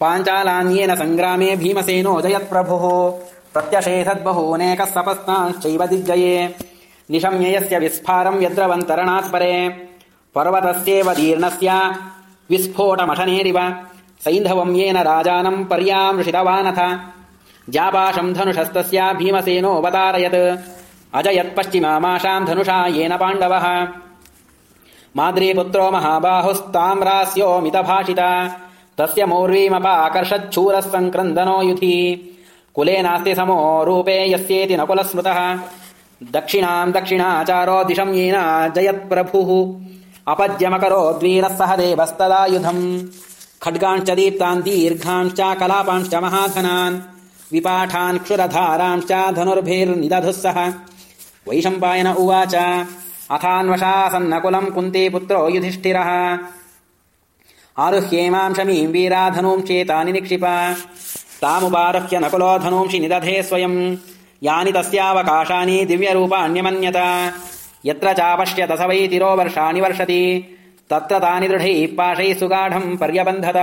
पाञ्चालान्येन सङ्ग्रामे भीमसेनो जयत्प्रभुः प्रत्यशेषद्बहूनेकः सपस्तांश्चैव दिग्जये। निशम्य यस्य विस्फारम् यद्रवन्तरणात् परे पर्वतस्येव दीर्णस्य विस्फोटमठनेरिव। सैन्धवम् येन राजानम् पर्यामृषितवानथ। जापाशम् धनुषस्तस्य भीमसेनोऽवतारयत्। अजयत्पश्चिमामाशाम् धनुषा येन पाण्डवः। माद्रीपुत्रो महाबाहुस्ताम्रास्योमितभाषिता तस्य मौर्वीमपाकर्षच्छूरः सङ्क्रन्दनो युधि। कुले नास्ति समो रूपे यस्येति न कुलस्मृतः। दक्षिणाम् दक्षिणाचारो दिशम् येन जयत्प्रभुः अपद्यमकरोद्वीरः सह देवस्तदायुधम्। खड्गांश्च दीप्तान् दीर्घांश्च कलापांश्च महाधनान् विपाठान् क्षुरधारांश्च धनुर्भिर्निदधुः सः वैशम्पायन उवाच अथान्वशासन्नकुलम् कुन्तीपुत्रो युधिष्ठिरः वीराधनूम् चेतानि निक्षिप। तामुपारुह्य नकुलो धनूंषि निदधे स्वयम् यानि तस्यावकाशानि दिव्यरूपाण्यमन्यत। यत्र चापश्यत स वै तिरो वर्षाणि वर्षति तत्र तानि दृढैः पाशैः सुगाढम् पर्यबन्धत